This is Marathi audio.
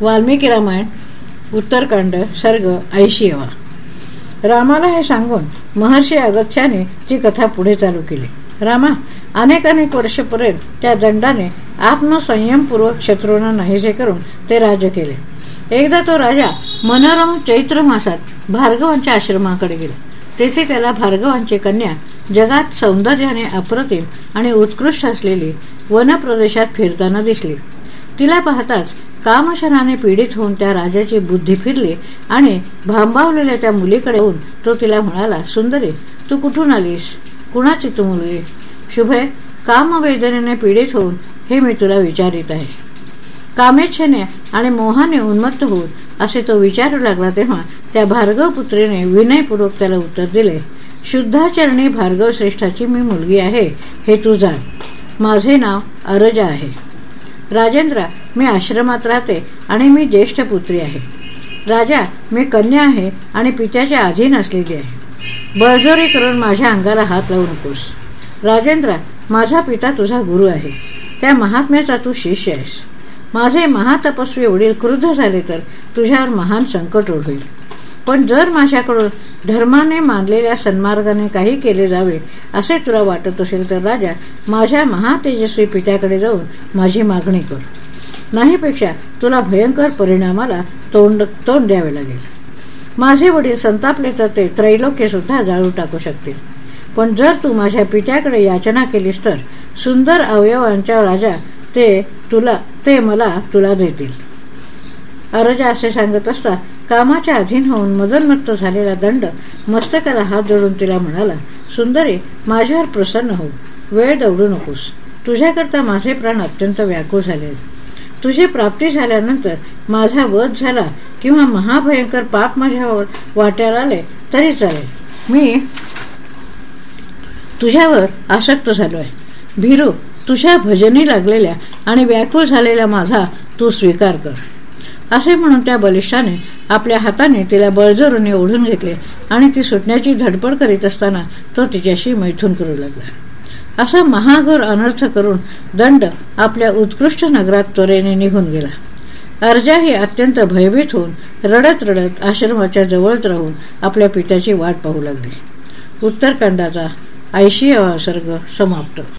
वाल्मिकी रामायण उत्तरकांड सर्ग ऐशियवा रामाला हे सांगून महर्षी अगच्छाने ती कथा पुढे चालू केली. रामा अनेक अनेक वर्षपर्यंत त्या दंडाने आत्मसंयमपूर्वक शत्रूंना नाहीसे करून ते राज्य केले. एकदा तो राजा मनोरम चैत्र मासात भार्गवांच्या आश्रमाकडे गेला. तेथे त्याला भार्गवांची कन्या जगात सौंदर्याने अप्रतिम आणि उत्कृष्ट असलेली वनप्रदेशात फिरताना दिसली. तिला पाहताच कामशनाने पीडित होऊन त्या राजाची बुद्धी फिरली आणि भांबावलेल्या त्या मुलीकडे येऊन तो तिला म्हणाला सुंदरी तू कुठून आलीस? कुणाची तू मुलगी? शुभे कामवेदनेने पीडित होऊन हे मी तुला विचारित आहे. कामेच्छेने आणि मोहाने उन्मत्त होऊन असे तो विचारू लागला तेव्हा त्या भार्गव पुत्रीने विनयपूर्वक त्याला उत्तर दिले शुद्धाचरणी भार्गव श्रेष्ठाची मी मुलगी आहे हे तू जाण. माझे नाव अरजा आहे. राजेंद्र मी आश्रमात राहते आणि मी ज्येष्ठ पुत्री आहे. राजा मी कन्या आहे आणि पित्याच्या अधीन असलेली आहे. बळजोरी करून माझ्या अंगाला हात लावू नकोस. राजेंद्र माझा पिता तुझा गुरु आहे. त्या महात्म्याचा तू शिष्य आहेस. माझे महातपस्वी वडील क्रुद्ध झाले तर तुझ्यावर महान संकट ओढ होईल पण जर माझ्याकडून धर्माने मानलेल्या सन्मार्गाने काही केले जावे असे तुला वाटत असेल तर राजा माझ्या महातेजस्वी पित्याकडे जाऊन माझी मागणी कर. नाहीपेक्षा तुला भयंकर परिणामाला तोंड तोंड द्यावे लागेल. माझे वडील संतापले तर ते त्रैलोक्य सुद्धा जाळू टाकू शकतील. पण जर तू माझ्या पित्याकडे याचना केलीस तर सुंदर अवयवांच्या राजा ते तुला ते मला तुला देतील. अरजा असे सांगत असता कामाच्या अधीन होऊन मदनमत्त झालेला दंड मस्तकाला हात जोडून तिला म्हणाला सुंदरी माझ्यावर प्रसन्न हो वेळ दौडू नकोस. तुझ्याकरता माझे प्राण अत्यंत व्याकुळ झाले तुझी प्राप्ती झाल्यानंतर माझा वध झाला किंवा महाभयंकर पाप माझ्यावर वाट्याला आले तरी चालेल. मी तुझ्यावर आसक्त झालो आहे भीरू तुझ्या भजनी लागलेल्या आणि व्याकुळ झालेला माझा तू स्वीकार कर. असे म्हणून त्या बलिष्ठाने आपल्या हाताने तिला बळजोरून ओढून घेतले आणि ती सुटण्याची धडपड करीत असताना तो तिच्याशी मैथून करू लागला. असा महाघोर अनर्थ करून दंड आपल्या उत्कृष्ट नगरात त्वरेने निघून गेला. अर्जा ही अत्यंत भयभीत होऊन रडत रडत आश्रमाच्या जवळच राहून आपल्या पित्याची वाट पाहू लागली. उत्तरकांडाचा ऐशी सर्ग समाप्त.